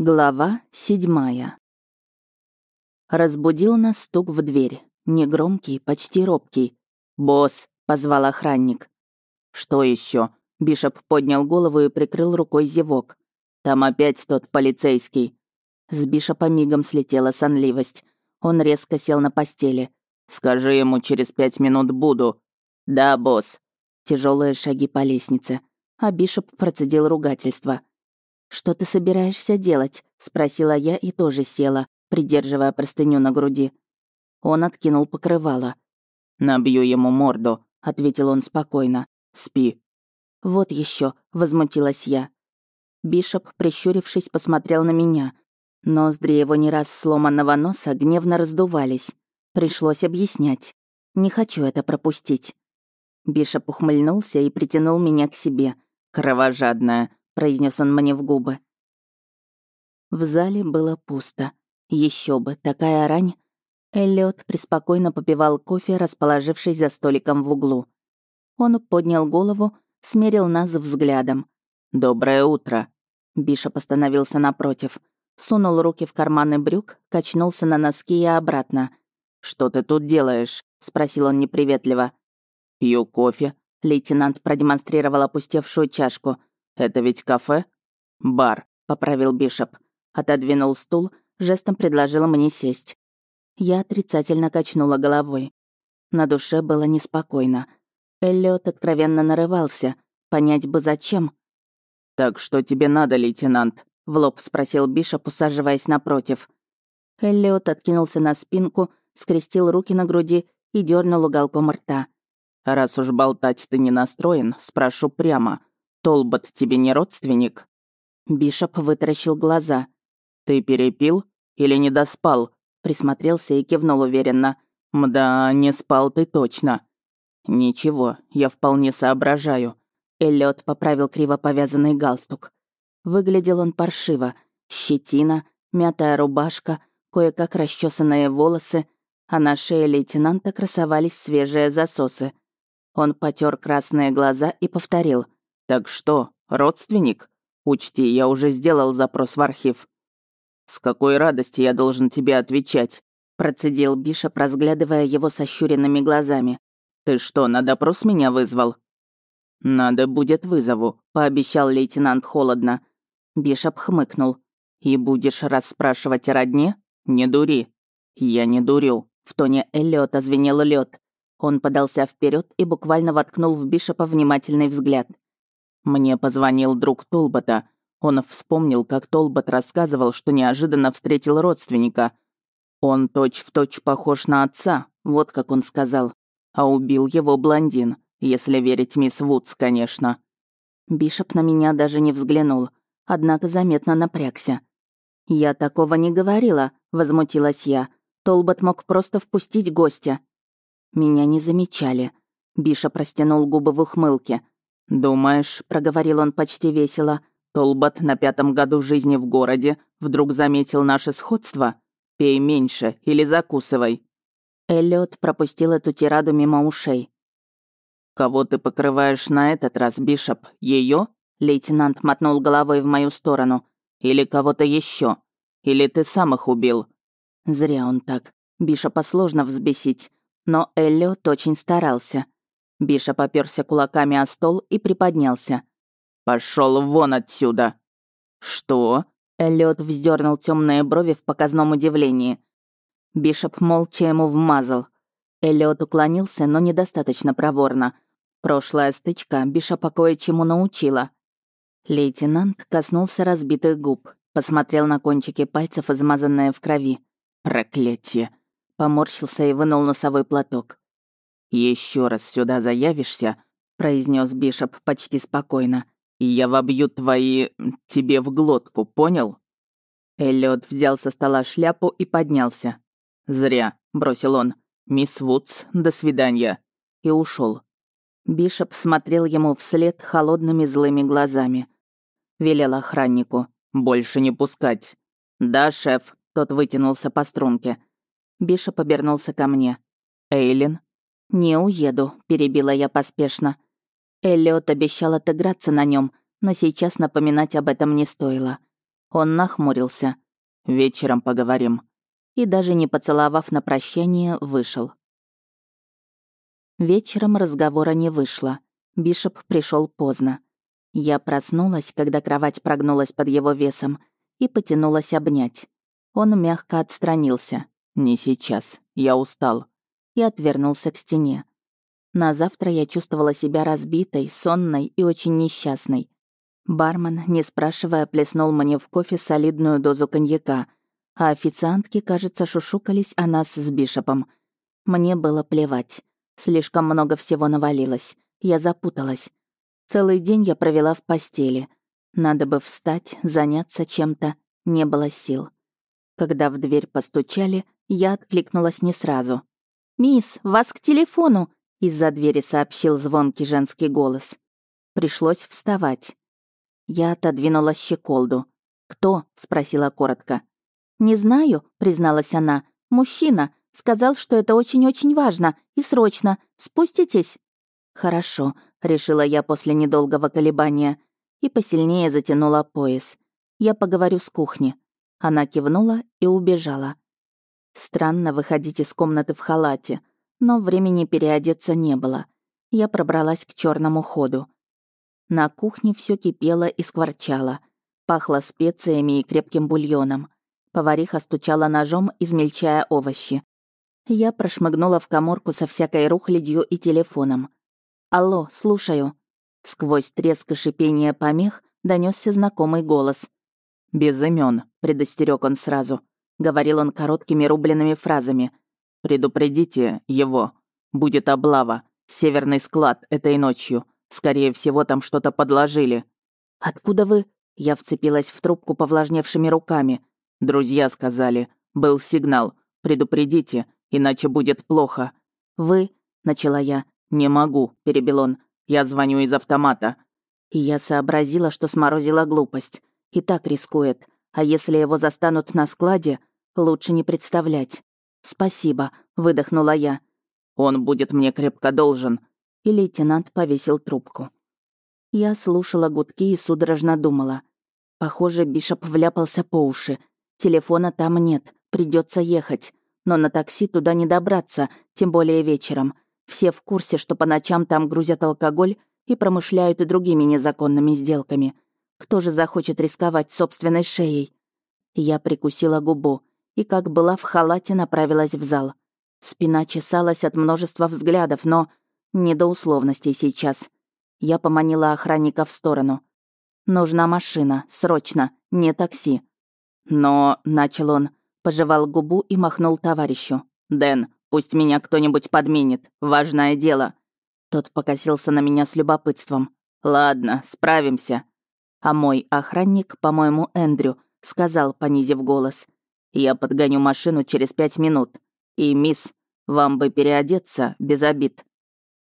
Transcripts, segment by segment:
Глава седьмая. Разбудил нас стук в дверь. Негромкий, почти робкий. «Босс!» — позвал охранник. «Что еще? Бишоп поднял голову и прикрыл рукой зевок. «Там опять тот полицейский». С Бишопа мигом слетела сонливость. Он резко сел на постели. «Скажи ему, через пять минут буду». «Да, босс». Тяжелые шаги по лестнице. А Бишоп процедил ругательство. «Что ты собираешься делать?» — спросила я и тоже села, придерживая простыню на груди. Он откинул покрывало. «Набью ему морду», — ответил он спокойно. «Спи». «Вот еще, возмутилась я. Бишоп, прищурившись, посмотрел на меня. Ноздри его не раз сломанного носа гневно раздувались. Пришлось объяснять. Не хочу это пропустить. Бишоп ухмыльнулся и притянул меня к себе. «Кровожадная», произнес он мне в губы. В зале было пусто. Еще бы, такая рань. Эллиот преспокойно попивал кофе, расположившись за столиком в углу. Он поднял голову, смерил нас взглядом. «Доброе утро!» Бишоп остановился напротив. Сунул руки в карманы брюк, качнулся на носки и обратно. «Что ты тут делаешь?» — спросил он неприветливо. «Пью кофе». Лейтенант продемонстрировал опустевшую чашку. «Это ведь кафе?» «Бар», — поправил Бишоп. Отодвинул стул, жестом предложил мне сесть. Я отрицательно качнула головой. На душе было неспокойно. Эллиот откровенно нарывался. Понять бы зачем. «Так что тебе надо, лейтенант?» — в лоб спросил Бишоп, усаживаясь напротив. Эллиот откинулся на спинку, скрестил руки на груди и дернул уголком рта. «Раз уж болтать ты не настроен, спрошу прямо. Толбот тебе не родственник?» Бишоп вытаращил глаза. «Ты перепил или не доспал?» Присмотрелся и кивнул уверенно. «Мда, не спал ты точно». «Ничего, я вполне соображаю». Эллиот поправил криво повязанный галстук. Выглядел он паршиво. Щетина, мятая рубашка, кое-как расчесанные волосы, а на шее лейтенанта красовались свежие засосы. Он потер красные глаза и повторил — «Так что, родственник? Учти, я уже сделал запрос в архив». «С какой радости я должен тебе отвечать?» процедил Бишоп, разглядывая его сощуренными глазами. «Ты что, на допрос меня вызвал?» «Надо будет вызову», — пообещал лейтенант холодно. Бишоп хмыкнул. «И будешь расспрашивать о родне? Не дури». «Я не дурю», — в тоне Эллиота звенел лед. Он подался вперед и буквально воткнул в Бишопа внимательный взгляд. Мне позвонил друг Толбота. Он вспомнил, как Толбот рассказывал, что неожиданно встретил родственника. Он точь-в-точь точь похож на отца, вот как он сказал. А убил его блондин, если верить мисс Вудс, конечно. Бишоп на меня даже не взглянул, однако заметно напрягся. «Я такого не говорила», — возмутилась я. Толбот мог просто впустить гостя. Меня не замечали. Бишоп растянул губы в ухмылке. «Думаешь», — проговорил он почти весело, «Толбот на пятом году жизни в городе вдруг заметил наше сходство? Пей меньше или закусывай». Эллиот пропустил эту тираду мимо ушей. «Кого ты покрываешь на этот раз, Бишоп? Ее? Лейтенант мотнул головой в мою сторону. «Или кого-то еще? Или ты сам их убил?» Зря он так. Бишопа сложно взбесить. Но Эллиот очень старался. Биша поперся кулаками о стол и приподнялся. Пошел вон отсюда!» «Что?» Эллиот вздернул темные брови в показном удивлении. Бишоп молча ему вмазал. Эллиот уклонился, но недостаточно проворно. Прошлая стычка Бишопа кое-чему научила. Лейтенант коснулся разбитых губ, посмотрел на кончики пальцев, измазанные в крови. «Проклятие!» Поморщился и вынул носовой платок. Еще раз сюда заявишься», — произнес Бишоп почти спокойно, «и я вобью твои... тебе в глотку, понял?» Эллиот взял со стола шляпу и поднялся. «Зря», — бросил он. «Мисс Вудс, до свидания». И ушел. Бишоп смотрел ему вслед холодными злыми глазами. Велел охраннику. «Больше не пускать». «Да, шеф», — тот вытянулся по струнке. Бишоп обернулся ко мне. «Эйлин?» «Не уеду», — перебила я поспешно. Эллиот обещал отыграться на нем, но сейчас напоминать об этом не стоило. Он нахмурился. «Вечером поговорим». И даже не поцеловав на прощание, вышел. Вечером разговора не вышло. Бишоп пришел поздно. Я проснулась, когда кровать прогнулась под его весом, и потянулась обнять. Он мягко отстранился. «Не сейчас. Я устал». И отвернулся к стене. На завтра я чувствовала себя разбитой, сонной и очень несчастной. Бармен, не спрашивая, плеснул мне в кофе солидную дозу коньяка, а официантки, кажется, шушукались о нас с Бишопом. Мне было плевать. Слишком много всего навалилось. Я запуталась. Целый день я провела в постели. Надо бы встать, заняться чем-то. Не было сил. Когда в дверь постучали, я откликнулась не сразу. «Мисс, вас к телефону!» — из-за двери сообщил звонкий женский голос. Пришлось вставать. Я отодвинула щеколду. «Кто?» — спросила коротко. «Не знаю», — призналась она. «Мужчина. Сказал, что это очень-очень важно и срочно. Спуститесь?» «Хорошо», — решила я после недолгого колебания и посильнее затянула пояс. «Я поговорю с кухни». Она кивнула и убежала. Странно выходить из комнаты в халате, но времени переодеться не было. Я пробралась к черному ходу. На кухне все кипело и скворчало. Пахло специями и крепким бульоном. Повариха стучала ножом, измельчая овощи. Я прошмыгнула в коморку со всякой рухлядью и телефоном. «Алло, слушаю». Сквозь треск и шипение помех донесся знакомый голос. «Без имен, предостерег он сразу. Говорил он короткими рубленными фразами. «Предупредите его. Будет облава. Северный склад этой ночью. Скорее всего, там что-то подложили». «Откуда вы?» Я вцепилась в трубку повлажневшими руками. «Друзья сказали. Был сигнал. Предупредите, иначе будет плохо». «Вы?» — начала я. «Не могу», — перебил он. «Я звоню из автомата». И я сообразила, что сморозила глупость. И так рискует. А если его застанут на складе, лучше не представлять. «Спасибо», — выдохнула я. «Он будет мне крепко должен», и лейтенант повесил трубку. Я слушала гудки и судорожно думала. Похоже, Бишоп вляпался по уши. Телефона там нет, придется ехать. Но на такси туда не добраться, тем более вечером. Все в курсе, что по ночам там грузят алкоголь и промышляют и другими незаконными сделками. Кто же захочет рисковать собственной шеей? Я прикусила губу и, как была в халате, направилась в зал. Спина чесалась от множества взглядов, но не до условностей сейчас. Я поманила охранника в сторону. «Нужна машина, срочно, не такси». «Но...» — начал он, пожевал губу и махнул товарищу. «Дэн, пусть меня кто-нибудь подменит, важное дело». Тот покосился на меня с любопытством. «Ладно, справимся». А мой охранник, по-моему, Эндрю, сказал, понизив голос. «Я подгоню машину через пять минут. И, мисс, вам бы переодеться, без обид.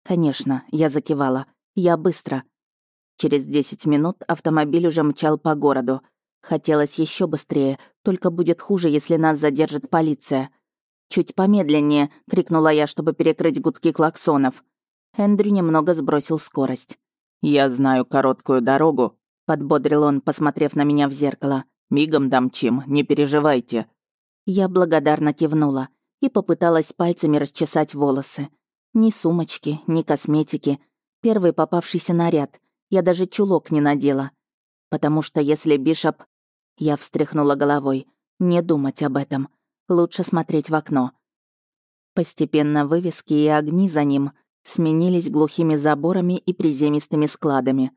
«Конечно», — я закивала. «Я быстро». Через десять минут автомобиль уже мчал по городу. Хотелось еще быстрее, только будет хуже, если нас задержит полиция. «Чуть помедленнее», — крикнула я, чтобы перекрыть гудки клаксонов. Эндрю немного сбросил скорость. «Я знаю короткую дорогу», — подбодрил он, посмотрев на меня в зеркало. «Мигом дамчим, не переживайте». Я благодарно кивнула и попыталась пальцами расчесать волосы. Ни сумочки, ни косметики. Первый попавшийся наряд. Я даже чулок не надела. Потому что если Бишоп... Я встряхнула головой. Не думать об этом. Лучше смотреть в окно. Постепенно вывески и огни за ним сменились глухими заборами и приземистыми складами.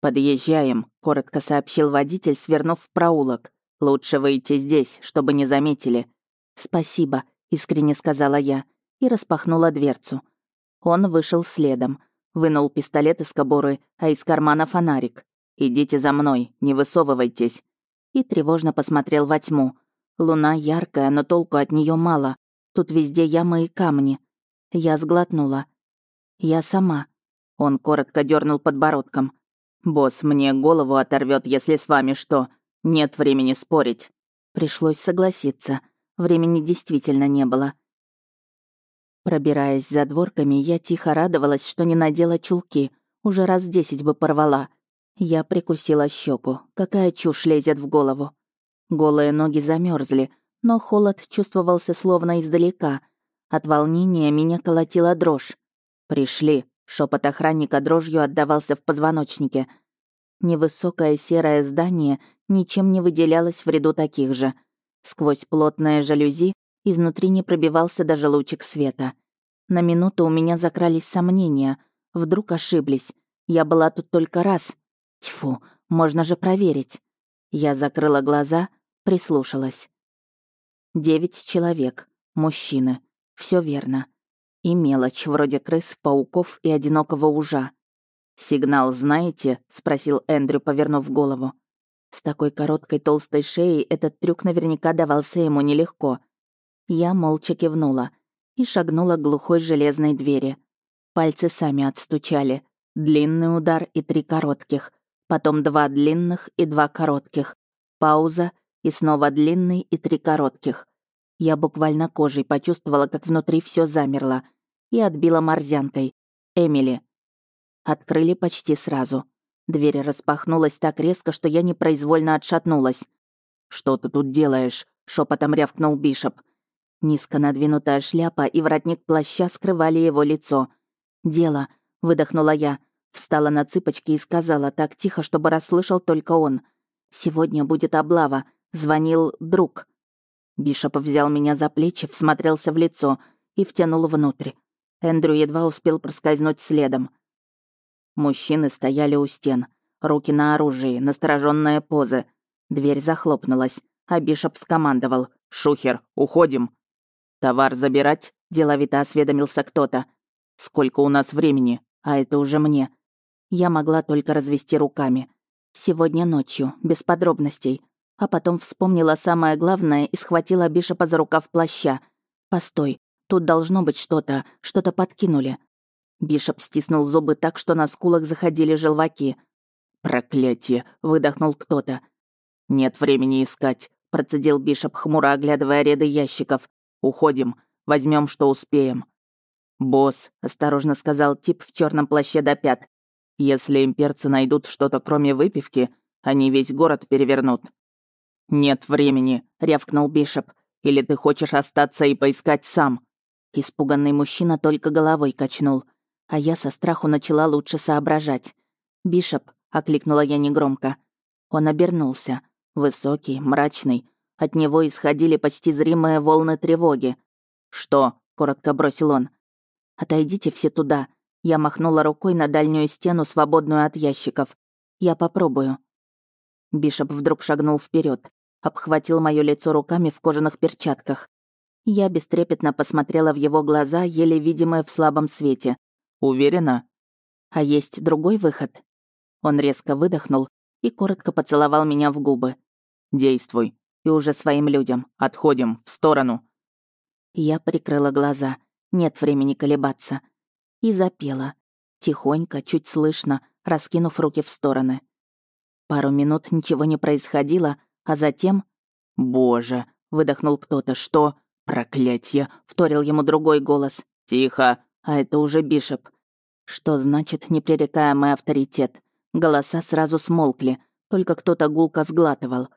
«Подъезжаем», — коротко сообщил водитель, свернув в проулок. «Лучше выйти здесь, чтобы не заметили». «Спасибо», — искренне сказала я и распахнула дверцу. Он вышел следом, вынул пистолет из кобуры, а из кармана фонарик. «Идите за мной, не высовывайтесь». И тревожно посмотрел во тьму. Луна яркая, но толку от нее мало. Тут везде ямы и камни. Я сглотнула. «Я сама». Он коротко дернул подбородком. «Босс мне голову оторвет, если с вами что. Нет времени спорить». Пришлось согласиться. Времени действительно не было. Пробираясь за дворками, я тихо радовалась, что не надела чулки. Уже раз десять бы порвала. Я прикусила щеку. Какая чушь лезет в голову. Голые ноги замерзли, но холод чувствовался словно издалека. От волнения меня колотила дрожь. «Пришли», — шепот охранника дрожью отдавался в позвоночнике. Невысокое серое здание ничем не выделялось в ряду таких же. Сквозь плотное жалюзи изнутри не пробивался даже лучик света. На минуту у меня закрались сомнения. Вдруг ошиблись. Я была тут только раз. Тьфу, можно же проверить. Я закрыла глаза, прислушалась. Девять человек, мужчины. Все верно. И мелочь, вроде крыс, пауков и одинокого ужа. «Сигнал знаете?» — спросил Эндрю, повернув голову. С такой короткой толстой шеей этот трюк наверняка давался ему нелегко. Я молча кивнула и шагнула к глухой железной двери. Пальцы сами отстучали. Длинный удар и три коротких. Потом два длинных и два коротких. Пауза и снова длинный и три коротких. Я буквально кожей почувствовала, как внутри все замерло. И отбила морзянкой. «Эмили». Открыли почти сразу. Дверь распахнулась так резко, что я непроизвольно отшатнулась. «Что ты тут делаешь?» — шепотом рявкнул Бишоп. Низко надвинутая шляпа и воротник плаща скрывали его лицо. «Дело», — выдохнула я, встала на цыпочки и сказала так тихо, чтобы расслышал только он. «Сегодня будет облава», — звонил друг. Бишоп взял меня за плечи, всмотрелся в лицо и втянул внутрь. Эндрю едва успел проскользнуть следом. Мужчины стояли у стен. Руки на оружии, настороженная позы. Дверь захлопнулась, а Бишоп скомандовал. «Шухер, уходим!» «Товар забирать?» — деловито осведомился кто-то. «Сколько у нас времени? А это уже мне». Я могла только развести руками. Сегодня ночью, без подробностей. А потом вспомнила самое главное и схватила Бишопа за рукав плаща. «Постой, тут должно быть что-то, что-то подкинули». Бишоп стиснул зубы так, что на скулах заходили желваки. «Проклятие!» — выдохнул кто-то. «Нет времени искать», — процедил Бишоп, хмуро оглядывая ряды ящиков. «Уходим. Возьмем, что успеем». «Босс», — осторожно сказал тип в черном плаще до пят. «Если имперцы найдут что-то кроме выпивки, они весь город перевернут». «Нет времени», — рявкнул Бишоп. «Или ты хочешь остаться и поискать сам?» Испуганный мужчина только головой качнул — а я со страху начала лучше соображать. «Бишоп», — окликнула я негромко. Он обернулся. Высокий, мрачный. От него исходили почти зримые волны тревоги. «Что?» — коротко бросил он. «Отойдите все туда». Я махнула рукой на дальнюю стену, свободную от ящиков. «Я попробую». Бишоп вдруг шагнул вперед, обхватил мое лицо руками в кожаных перчатках. Я бестрепетно посмотрела в его глаза, еле видимые в слабом свете. Уверена? А есть другой выход? Он резко выдохнул и коротко поцеловал меня в губы. Действуй. И уже своим людям. Отходим. В сторону. Я прикрыла глаза. Нет времени колебаться. И запела. Тихонько, чуть слышно, раскинув руки в стороны. Пару минут ничего не происходило, а затем... «Боже!» — выдохнул кто-то. «Что? Проклятье!» — вторил ему другой голос. «Тихо!» А это уже Бишоп. Что значит непререкаемый авторитет? Голоса сразу смолкли, только кто-то гулко сглатывал.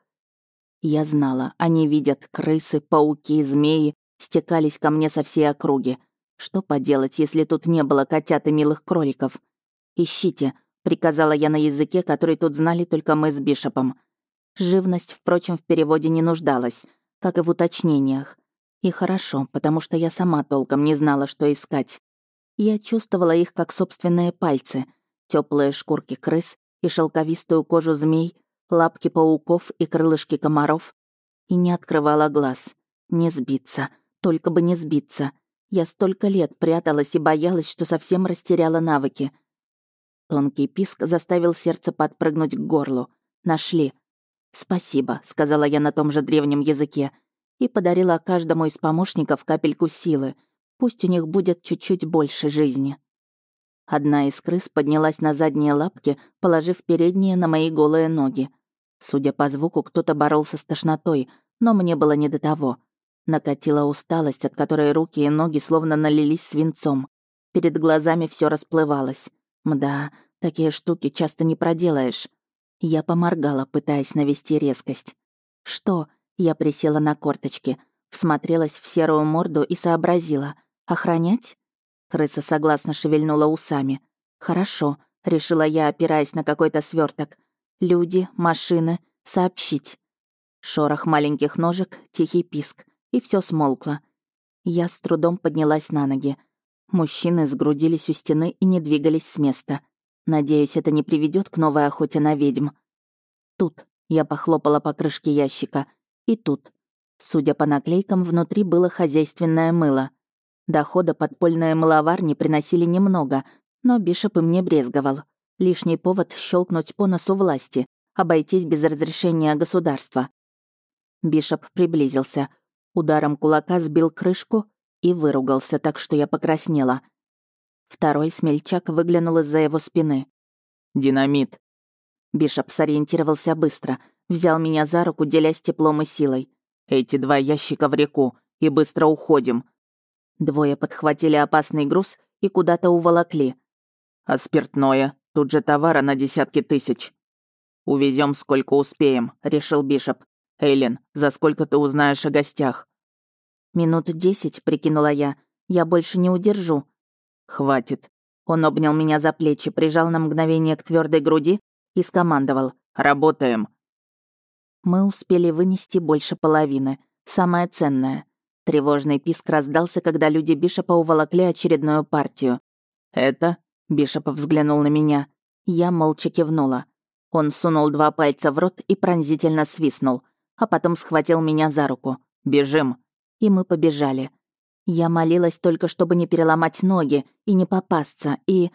Я знала, они видят крысы, пауки, змеи, стекались ко мне со всей округи. Что поделать, если тут не было котят и милых кроликов? «Ищите», — приказала я на языке, который тут знали только мы с Бишопом. Живность, впрочем, в переводе не нуждалась, как и в уточнениях. И хорошо, потому что я сама толком не знала, что искать. Я чувствовала их как собственные пальцы, теплые шкурки крыс и шелковистую кожу змей, лапки пауков и крылышки комаров. И не открывала глаз. Не сбиться, только бы не сбиться. Я столько лет пряталась и боялась, что совсем растеряла навыки. Тонкий писк заставил сердце подпрыгнуть к горлу. Нашли. «Спасибо», — сказала я на том же древнем языке, и подарила каждому из помощников капельку силы — Пусть у них будет чуть-чуть больше жизни. Одна из крыс поднялась на задние лапки, положив передние на мои голые ноги. Судя по звуку, кто-то боролся с тошнотой, но мне было не до того. Накатила усталость, от которой руки и ноги словно налились свинцом. Перед глазами все расплывалось. Мда, такие штуки часто не проделаешь. Я поморгала, пытаясь навести резкость. «Что?» Я присела на корточки, всмотрелась в серую морду и сообразила. «Охранять?» Крыса согласно шевельнула усами. «Хорошо», — решила я, опираясь на какой-то сверток. «Люди, машины, сообщить». Шорох маленьких ножек, тихий писк, и все смолкло. Я с трудом поднялась на ноги. Мужчины сгрудились у стены и не двигались с места. Надеюсь, это не приведет к новой охоте на ведьм. Тут я похлопала по крышке ящика. И тут. Судя по наклейкам, внутри было хозяйственное мыло. Дохода подпольные мыловарни приносили немного, но Бишоп им не брезговал. Лишний повод щелкнуть по носу власти, обойтись без разрешения государства. Бишоп приблизился. Ударом кулака сбил крышку и выругался так, что я покраснела. Второй смельчак выглянул из-за его спины. «Динамит!» Бишоп сориентировался быстро, взял меня за руку, делясь теплом и силой. «Эти два ящика в реку, и быстро уходим!» Двое подхватили опасный груз и куда-то уволокли. «А спиртное? Тут же товара на десятки тысяч!» Увезем сколько успеем», — решил Бишоп. «Эйлин, за сколько ты узнаешь о гостях?» «Минут десять», — прикинула я. «Я больше не удержу». «Хватит». Он обнял меня за плечи, прижал на мгновение к твердой груди и скомандовал. «Работаем». Мы успели вынести больше половины. Самое ценное. Тревожный писк раздался, когда люди Бишопа уволокли очередную партию. «Это?» — Бишоп взглянул на меня. Я молча кивнула. Он сунул два пальца в рот и пронзительно свистнул, а потом схватил меня за руку. «Бежим!» И мы побежали. Я молилась только, чтобы не переломать ноги и не попасться, и...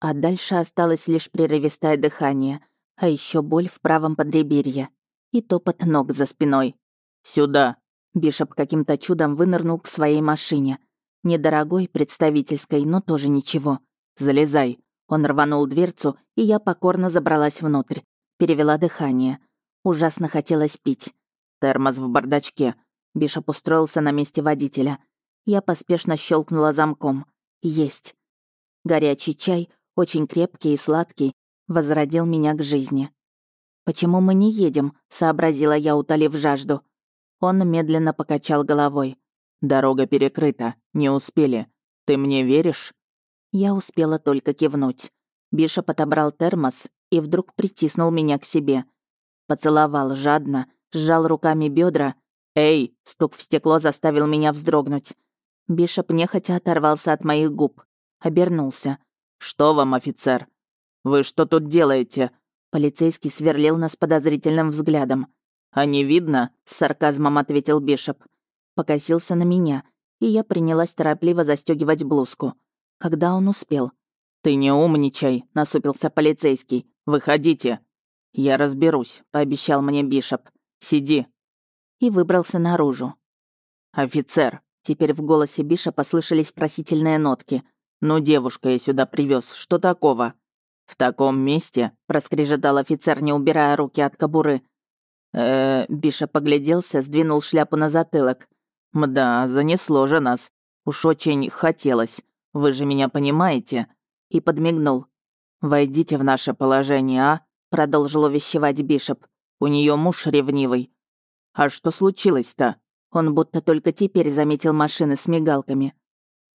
А дальше осталось лишь прерывистое дыхание, а еще боль в правом подреберье и топот ног за спиной. «Сюда!» Бишоп каким-то чудом вынырнул к своей машине. Недорогой, представительской, но тоже ничего. «Залезай!» Он рванул дверцу, и я покорно забралась внутрь. Перевела дыхание. Ужасно хотелось пить. «Термос в бардачке». Бишоп устроился на месте водителя. Я поспешно щелкнула замком. Есть. Горячий чай, очень крепкий и сладкий, возродил меня к жизни. «Почему мы не едем?» — сообразила я, утолив жажду. Он медленно покачал головой. «Дорога перекрыта. Не успели. Ты мне веришь?» Я успела только кивнуть. Бишоп отобрал термос и вдруг притиснул меня к себе. Поцеловал жадно, сжал руками бедра. «Эй!» — стук в стекло заставил меня вздрогнуть. Бишоп нехотя оторвался от моих губ. Обернулся. «Что вам, офицер? Вы что тут делаете?» Полицейский сверлил нас подозрительным взглядом. «А не видно?» — с сарказмом ответил Бишоп. Покосился на меня, и я принялась торопливо застегивать блузку когда он успел. «Ты не умничай», — насупился полицейский. «Выходите». «Я разберусь», — пообещал мне Бишоп. «Сиди». И выбрался наружу. «Офицер», — теперь в голосе Биша послышались просительные нотки. «Ну, девушка я сюда привез, что такого?» «В таком месте», — проскрежетал офицер, не убирая руки от кобуры. Э Биша погляделся, сдвинул шляпу на затылок. «Мда, занесло же нас. Уж очень хотелось. Вы же меня понимаете?» И подмигнул. «Войдите в наше положение, а?» Продолжил увещевать Бишоп. «У нее муж ревнивый». «А что случилось-то?» Он будто только теперь заметил машины с мигалками.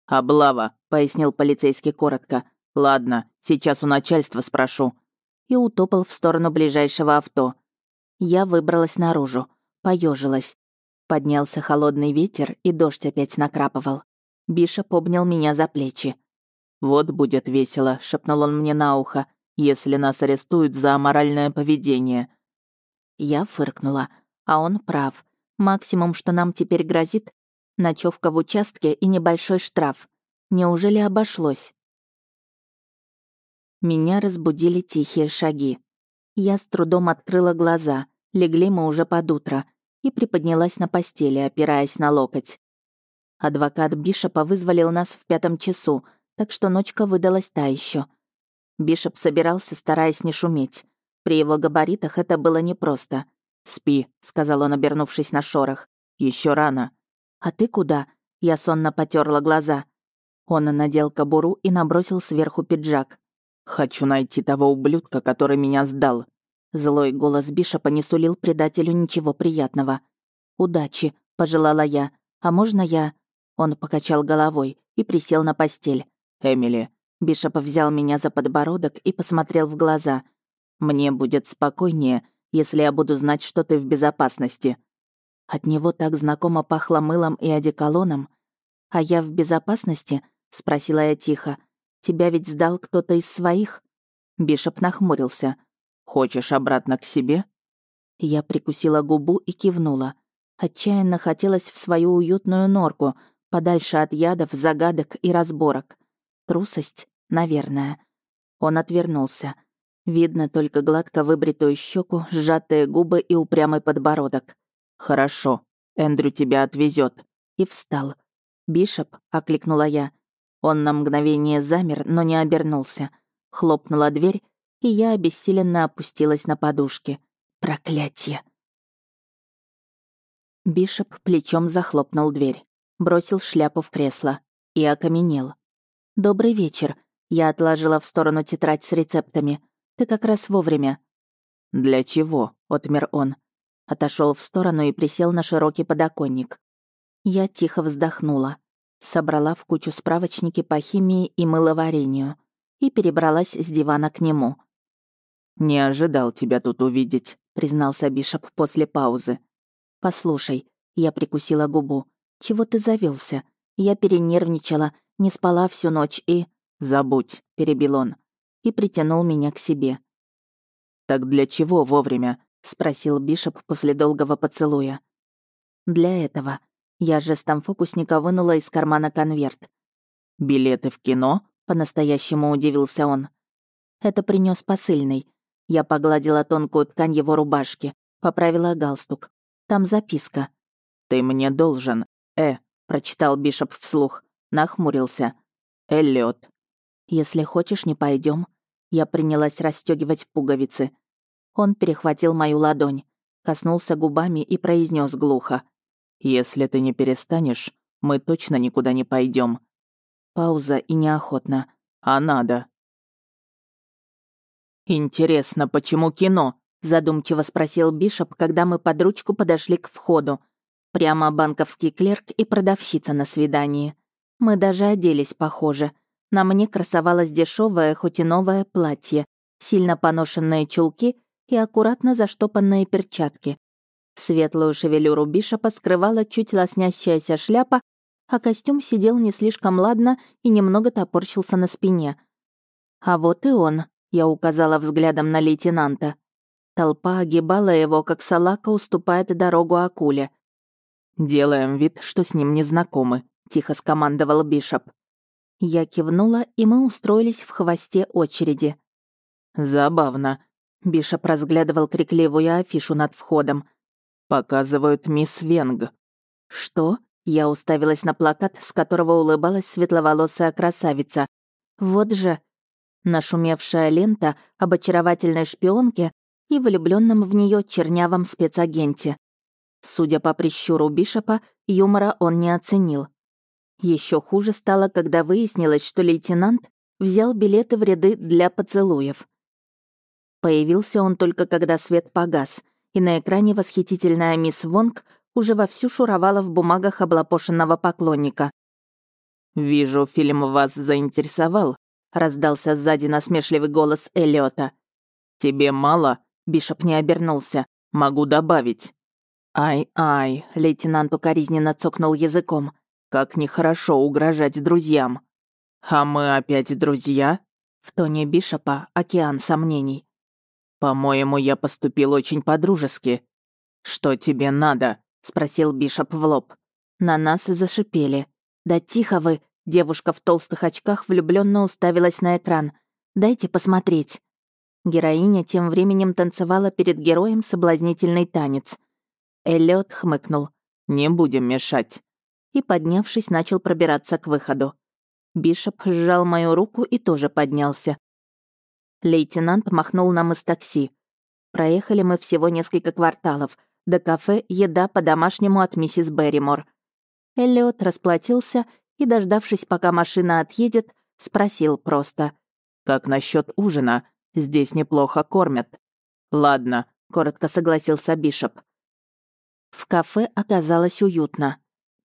«Облава», — пояснил полицейский коротко. «Ладно, сейчас у начальства спрошу». И утопал в сторону ближайшего авто. Я выбралась наружу, поежилась. Поднялся холодный ветер, и дождь опять накрапывал. Бишоп обнял меня за плечи. «Вот будет весело», — шепнул он мне на ухо, «если нас арестуют за аморальное поведение». Я фыркнула, а он прав. Максимум, что нам теперь грозит, ночевка в участке и небольшой штраф. Неужели обошлось? Меня разбудили тихие шаги. Я с трудом открыла глаза, легли мы уже под утро, и приподнялась на постели, опираясь на локоть. Адвокат Бишопа вызволил нас в пятом часу, так что ночка выдалась та еще. Бишоп собирался, стараясь не шуметь. При его габаритах это было непросто. «Спи», — сказал он, обернувшись на шорох. Еще рано». «А ты куда?» Я сонно потерла глаза. Он надел кобуру и набросил сверху пиджак. «Хочу найти того ублюдка, который меня сдал. Злой голос Бишопа не сулил предателю ничего приятного. «Удачи», — пожелала я. «А можно я...» Он покачал головой и присел на постель. «Эмили». Бишоп взял меня за подбородок и посмотрел в глаза. «Мне будет спокойнее, если я буду знать, что ты в безопасности». От него так знакомо пахло мылом и одеколоном. «А я в безопасности?» — спросила я тихо. «Тебя ведь сдал кто-то из своих?» Бишоп нахмурился. «Хочешь обратно к себе?» Я прикусила губу и кивнула. Отчаянно хотелось в свою уютную норку, подальше от ядов, загадок и разборок. Трусость? Наверное. Он отвернулся. Видно только гладко выбритую щеку, сжатые губы и упрямый подбородок. «Хорошо, Эндрю тебя отвезет. И встал. «Бишоп», — окликнула я. Он на мгновение замер, но не обернулся. Хлопнула дверь, и я обессиленно опустилась на подушки. Проклятье! Бишоп плечом захлопнул дверь, бросил шляпу в кресло и окаменел. «Добрый вечер», — я отложила в сторону тетрадь с рецептами. «Ты как раз вовремя». «Для чего?» — отмер он. Отошел в сторону и присел на широкий подоконник. Я тихо вздохнула, собрала в кучу справочники по химии и мыловарению и перебралась с дивана к нему. «Не ожидал тебя тут увидеть», — признался Бишоп после паузы. «Послушай», — я прикусила губу, — «чего ты завелся? Я перенервничала, не спала всю ночь и...» «Забудь», — перебил он, и притянул меня к себе. «Так для чего вовремя?» — спросил Бишоп после долгого поцелуя. «Для этого». Я жестом фокусника вынула из кармана конверт. «Билеты в кино?» — по-настоящему удивился он. Это принес посыльный. Я погладила тонкую ткань его рубашки, поправила галстук. Там записка. «Ты мне должен, э», — прочитал Бишоп вслух. Нахмурился. «Эллиот». «Если хочешь, не пойдем. Я принялась расстегивать пуговицы. Он перехватил мою ладонь, коснулся губами и произнес глухо. «Если ты не перестанешь, мы точно никуда не пойдем. Пауза и неохотно. «А надо». «Интересно, почему кино?» задумчиво спросил Бишоп, когда мы под ручку подошли к входу. Прямо банковский клерк и продавщица на свидании. Мы даже оделись похоже. На мне красовалось дешевое, хоть и новое платье, сильно поношенные чулки и аккуратно заштопанные перчатки. Светлую шевелюру Бишопа скрывала чуть лоснящаяся шляпа, а костюм сидел не слишком ладно и немного топорщился на спине. А вот и он, я указала взглядом на лейтенанта. Толпа огибала его, как салака уступает дорогу акуле. «Делаем вид, что с ним не знакомы», — тихо скомандовал Бишоп. Я кивнула, и мы устроились в хвосте очереди. «Забавно», — Бишоп разглядывал крикливую афишу над входом. «Показывают мисс Венг». «Что?» — я уставилась на плакат, с которого улыбалась светловолосая красавица. «Вот же...» Нашумевшая лента об очаровательной шпионке и влюбленном в нее чернявом спецагенте. Судя по прищуру Бишопа, юмора он не оценил. Еще хуже стало, когда выяснилось, что лейтенант взял билеты в ряды для поцелуев. Появился он только когда свет погас, и на экране восхитительная мисс Вонг уже вовсю шуровала в бумагах облапошенного поклонника. «Вижу, фильм вас заинтересовал», — раздался сзади насмешливый голос Эллиота. «Тебе мало?» Бишоп не обернулся. «Могу добавить». «Ай-ай», — лейтенант укоризненно цокнул языком. «Как нехорошо угрожать друзьям». «А мы опять друзья?» В тоне Бишопа океан сомнений. «По-моему, я поступил очень по-дружески». «Что тебе надо?» — спросил Бишоп в лоб. На нас зашипели. «Да тихо вы!» — девушка в толстых очках влюбленно уставилась на экран. «Дайте посмотреть». Героиня тем временем танцевала перед героем соблазнительный танец. Эллиот хмыкнул. «Не будем мешать». И, поднявшись, начал пробираться к выходу. Бишоп сжал мою руку и тоже поднялся. Лейтенант махнул нам из такси. Проехали мы всего несколько кварталов. До кафе еда по-домашнему от миссис Берримор. Эллиот расплатился и, дождавшись, пока машина отъедет, спросил просто. «Как насчет ужина? Здесь неплохо кормят». «Ладно», — коротко согласился Бишоп. В кафе оказалось уютно.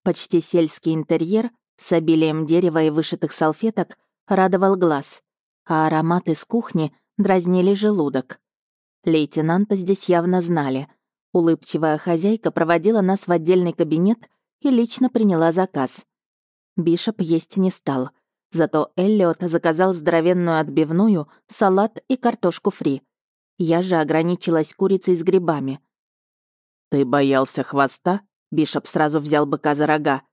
Почти сельский интерьер с обилием дерева и вышитых салфеток радовал глаз, а ароматы с кухни дразнили желудок. Лейтенанта здесь явно знали. Улыбчивая хозяйка проводила нас в отдельный кабинет и лично приняла заказ. Бишоп есть не стал. Зато Эллиот заказал здоровенную отбивную, салат и картошку фри. Я же ограничилась курицей с грибами. «Ты боялся хвоста?» Бишоп сразу взял быка за рога.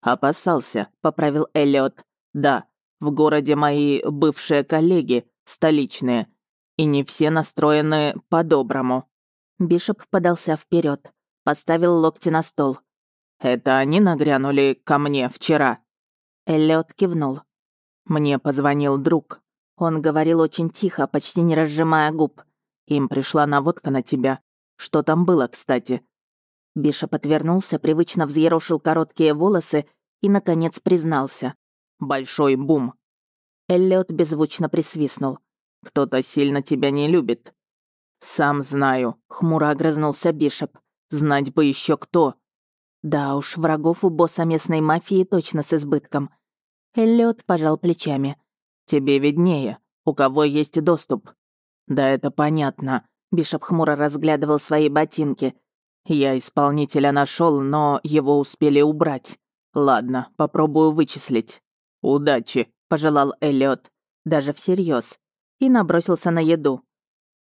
«Опасался», — поправил Эллиот. «Да, в городе мои бывшие коллеги, столичные, и не все настроены по-доброму». Бишоп подался вперед, поставил локти на стол. «Это они нагрянули ко мне вчера?» Эллиот кивнул. «Мне позвонил друг. Он говорил очень тихо, почти не разжимая губ. Им пришла наводка на тебя. Что там было, кстати?» Бишоп отвернулся, привычно взъерошил короткие волосы и, наконец, признался. Большой бум». Эллиот беззвучно присвистнул. «Кто-то сильно тебя не любит». «Сам знаю», — хмуро огрызнулся Бишоп. «Знать бы еще кто». Да уж, врагов у босса местной мафии точно с избытком. Эллиот пожал плечами. «Тебе виднее. У кого есть доступ?» «Да это понятно», — Бишоп хмуро разглядывал свои ботинки. «Я исполнителя нашел, но его успели убрать. Ладно, попробую вычислить». «Удачи», — пожелал Эллиот, даже всерьез, и набросился на еду.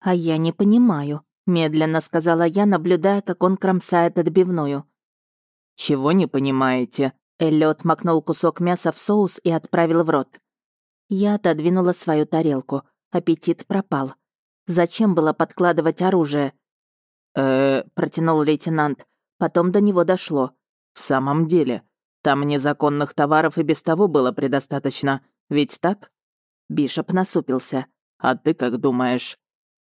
«А я не понимаю», — медленно сказала я, наблюдая, как он кромсает отбивную. «Чего не понимаете?» Эллиот макнул кусок мяса в соус и отправил в рот. Я отодвинула свою тарелку. Аппетит пропал. Зачем было подкладывать оружие? э протянул лейтенант. Потом до него дошло. «В самом деле, там незаконных товаров и без того было предостаточно, ведь так?» Бишоп насупился. «А ты как думаешь?»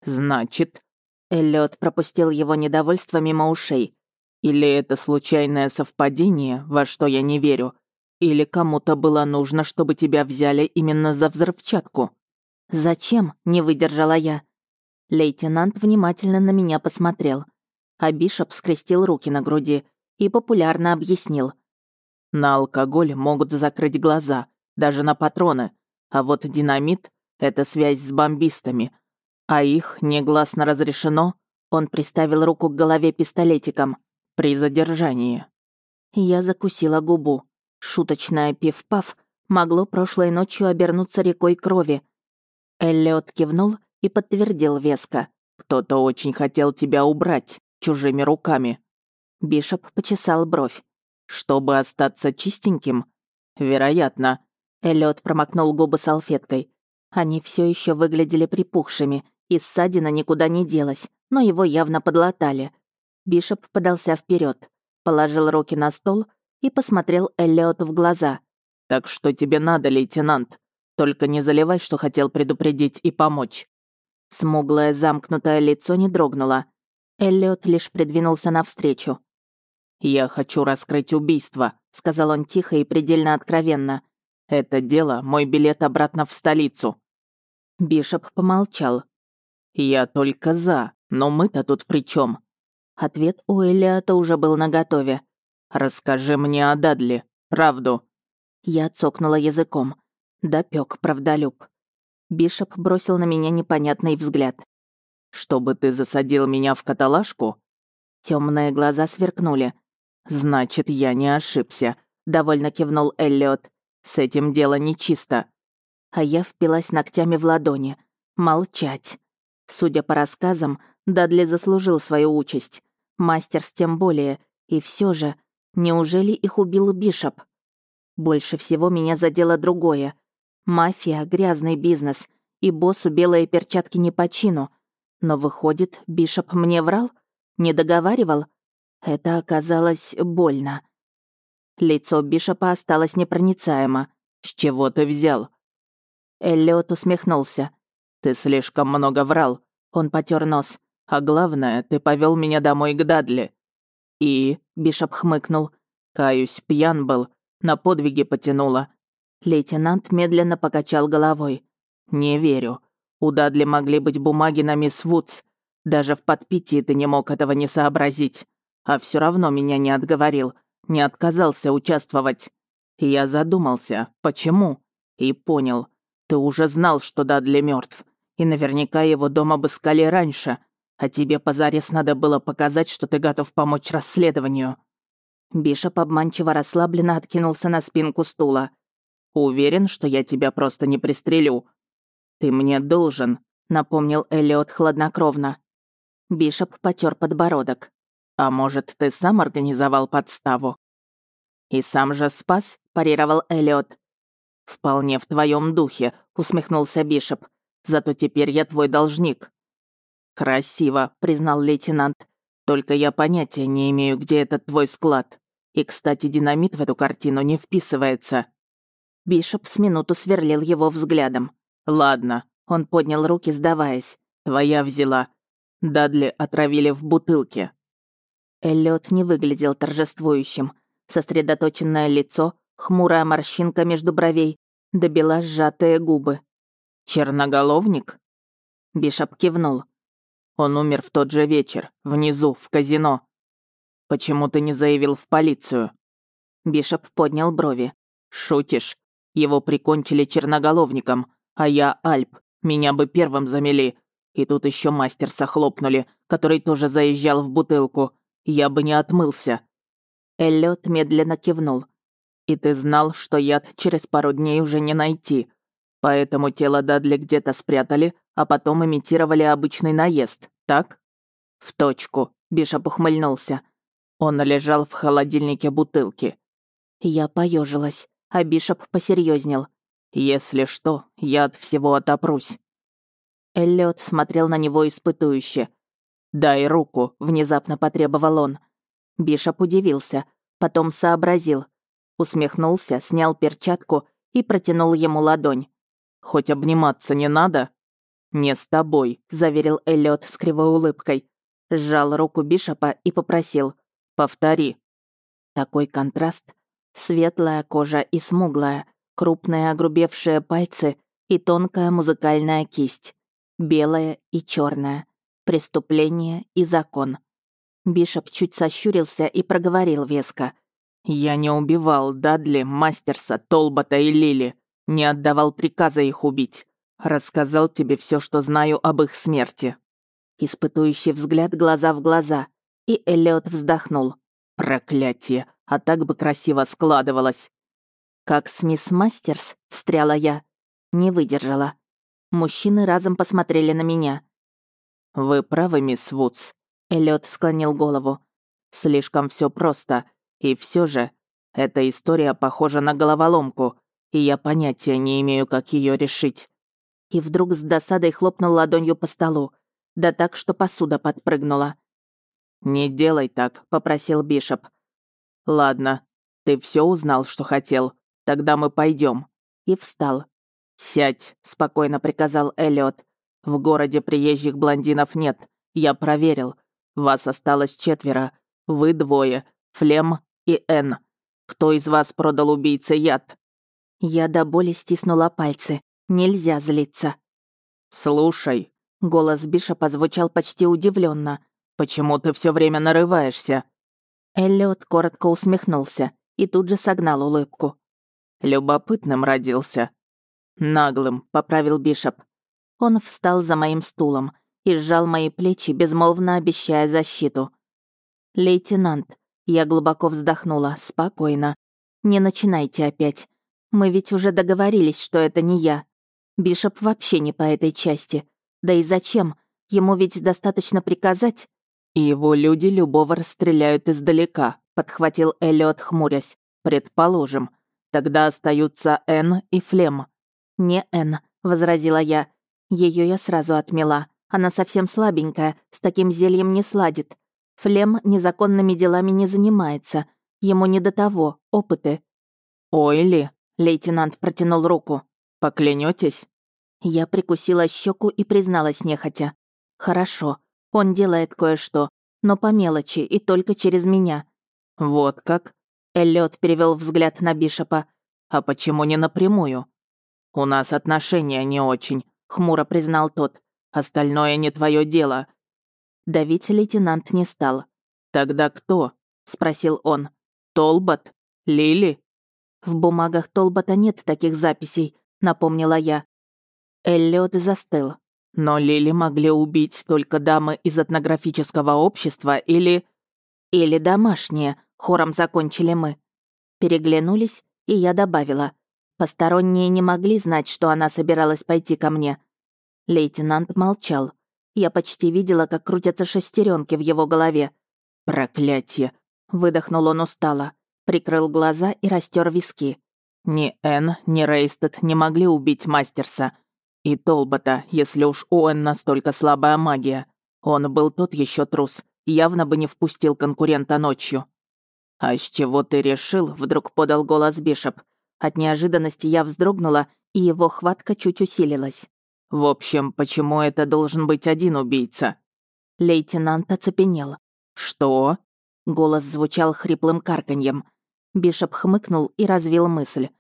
«Значит...» Эллиот пропустил его недовольство мимо ушей. «Или это случайное совпадение, во что я не верю, или кому-то было нужно, чтобы тебя взяли именно за взрывчатку?» «Зачем?» — не выдержала я. Лейтенант внимательно на меня посмотрел, а Бишоп скрестил руки на груди и популярно объяснил — на алкоголь могут закрыть глаза, даже на патроны. А вот динамит — это связь с бомбистами. А их негласно разрешено, он приставил руку к голове пистолетиком, при задержании. Я закусила губу. Шуточное пив-пав могло прошлой ночью обернуться рекой крови. Эллиот кивнул и подтвердил веско. «Кто-то очень хотел тебя убрать чужими руками». Бишоп почесал бровь. Чтобы остаться чистеньким? Вероятно. Эллиот промокнул губы салфеткой. Они все еще выглядели припухшими, и ссадина никуда не делась, но его явно подлатали. Бишоп подался вперед, положил руки на стол и посмотрел Эллиоту в глаза. «Так что тебе надо, лейтенант? Только не заливай, что хотел предупредить и помочь». Смуглое замкнутое лицо не дрогнуло. Эллиот лишь придвинулся навстречу. «Я хочу раскрыть убийство», — сказал он тихо и предельно откровенно. «Это дело — мой билет обратно в столицу». Бишоп помолчал. «Я только за, но мы-то тут при чем? Ответ у Элиата уже был наготове. «Расскажи мне о Дадли, правду». Я цокнула языком. Допек правдолюб. Бишоп бросил на меня непонятный взгляд. «Чтобы ты засадил меня в каталажку?» Темные глаза сверкнули. «Значит, я не ошибся», — довольно кивнул Эллиот. «С этим дело нечисто». А я впилась ногтями в ладони. Молчать. Судя по рассказам, Дадли заслужил свою участь. Мастерс тем более. И все же, неужели их убил Бишоп? Больше всего меня задело другое. Мафия — грязный бизнес, и боссу белые перчатки не по чину. Но выходит, Бишоп мне врал? Не договаривал? Это оказалось больно. Лицо Бишопа осталось непроницаемо. «С чего ты взял?» Эллиот усмехнулся. «Ты слишком много врал». Он потер нос. «А главное, ты повел меня домой к Дадли». «И?» — Бишоп хмыкнул. «Каюсь, пьян был. На подвиги потянуло». Лейтенант медленно покачал головой. «Не верю. У Дадли могли быть бумаги на мисс Вудс. Даже в подпитии ты не мог этого не сообразить. А все равно меня не отговорил, не отказался участвовать. И я задумался, почему? И понял. Ты уже знал, что Дадли мертв, и наверняка его дом обыскали раньше, а тебе позарез надо было показать, что ты готов помочь расследованию». Бишоп обманчиво расслабленно откинулся на спинку стула. «Уверен, что я тебя просто не пристрелю. Ты мне должен», — напомнил Эллиот хладнокровно. Бишоп потер подбородок. «А может, ты сам организовал подставу?» «И сам же спас?» — парировал Эллиот. «Вполне в твоем духе», — усмехнулся Бишоп. «Зато теперь я твой должник». «Красиво», — признал лейтенант. «Только я понятия не имею, где этот твой склад. И, кстати, динамит в эту картину не вписывается». Бишоп с минуту сверлил его взглядом. «Ладно», — он поднял руки, сдаваясь. «Твоя взяла. Дадли отравили в бутылке». Эллиот не выглядел торжествующим. Сосредоточенное лицо, хмурая морщинка между бровей, добила сжатые губы. «Черноголовник?» Бишоп кивнул. «Он умер в тот же вечер, внизу, в казино. Почему ты не заявил в полицию?» Бишоп поднял брови. «Шутишь? Его прикончили черноголовником, а я Альп, меня бы первым замели. И тут еще мастерса хлопнули, который тоже заезжал в бутылку. Я бы не отмылся». Эллиот медленно кивнул. «И ты знал, что яд через пару дней уже не найти. Поэтому тело Дадли где-то спрятали, а потом имитировали обычный наезд, так?» «В точку», — Бишоп ухмыльнулся. Он лежал в холодильнике бутылки. Я поежилась, а Бишоп посерьезнел. «Если что, я от всего отопрусь». Эллиот смотрел на него испытующе. «Дай руку», — внезапно потребовал он. Бишоп удивился, потом сообразил. Усмехнулся, снял перчатку и протянул ему ладонь. «Хоть обниматься не надо?» «Не с тобой», — заверил Эллиот с кривой улыбкой. Сжал руку Бишопа и попросил. «Повтори». Такой контраст. Светлая кожа и смуглая, крупные огрубевшие пальцы и тонкая музыкальная кисть белое и черное, преступление и закон. Бишоп чуть сощурился и проговорил веско. «Я не убивал Дадли, Мастерса, Толбота и Лили. Не отдавал приказа их убить. Рассказал тебе все, что знаю об их смерти». Испытующий взгляд глаза в глаза. И Эллиот вздохнул. «Проклятие! А так бы красиво складывалось!» «Как с мисс Мастерс?» — встряла я. Не выдержала. Мужчины разом посмотрели на меня. «Вы правы, мисс Вудс», — Эллиот склонил голову. «Слишком все просто. И все же, эта история похожа на головоломку, и я понятия не имею, как ее решить». И вдруг с досадой хлопнул ладонью по столу. Да так, что посуда подпрыгнула. «Не делай так», — попросил Бишоп. «Ладно, ты все узнал, что хотел. Тогда мы пойдем. И встал. «Сядь», — спокойно приказал Эллиот. «В городе приезжих блондинов нет. Я проверил. Вас осталось четверо. Вы двое. Флем и Н. Кто из вас продал убийце яд?» Я до боли стиснула пальцы. Нельзя злиться. «Слушай», — голос Биша позвучал почти удивленно. «Почему ты все время нарываешься?» Эллиот коротко усмехнулся и тут же согнал улыбку. «Любопытным родился. «Наглым», — поправил Бишоп. Он встал за моим стулом и сжал мои плечи, безмолвно обещая защиту. «Лейтенант», — я глубоко вздохнула, спокойно. «Не начинайте опять. Мы ведь уже договорились, что это не я. Бишоп вообще не по этой части. Да и зачем? Ему ведь достаточно приказать». «И его люди любого расстреляют издалека», — подхватил Эллиот, хмурясь. «Предположим. Тогда остаются Н и Флем. «Не Н», — возразила я. Ее я сразу отмела. Она совсем слабенькая, с таким зельем не сладит. Флем незаконными делами не занимается. Ему не до того, опыты». «Ой ли», — лейтенант протянул руку. «Поклянетесь?» Я прикусила щеку и призналась нехотя. «Хорошо, он делает кое-что, но по мелочи и только через меня». «Вот как?» Эллиот перевел взгляд на Бишопа. «А почему не напрямую?» «У нас отношения не очень», — хмуро признал тот. «Остальное не твое дело». Давить лейтенант не стал. «Тогда кто?» — спросил он. «Толбот? Лили?» «В бумагах Толбота нет таких записей», — напомнила я. Эллиот застыл. «Но Лили могли убить только дамы из этнографического общества или...» «Или домашние», — хором закончили мы. Переглянулись, и я добавила. Посторонние не могли знать, что она собиралась пойти ко мне. Лейтенант молчал. Я почти видела, как крутятся шестеренки в его голове. «Проклятие!» — выдохнул он устало прикрыл глаза и растер виски. «Ни Энн, ни Рейстед не могли убить Мастерса. И Толбота, если уж у Энн настолько слабая магия. Он был тот еще трус, явно бы не впустил конкурента ночью». «А с чего ты решил?» — вдруг подал голос Бишоп. От неожиданности я вздрогнула, и его хватка чуть усилилась. «В общем, почему это должен быть один убийца?» Лейтенант оцепенел. «Что?» Голос звучал хриплым карканьем. Бишоп хмыкнул и развил мысль.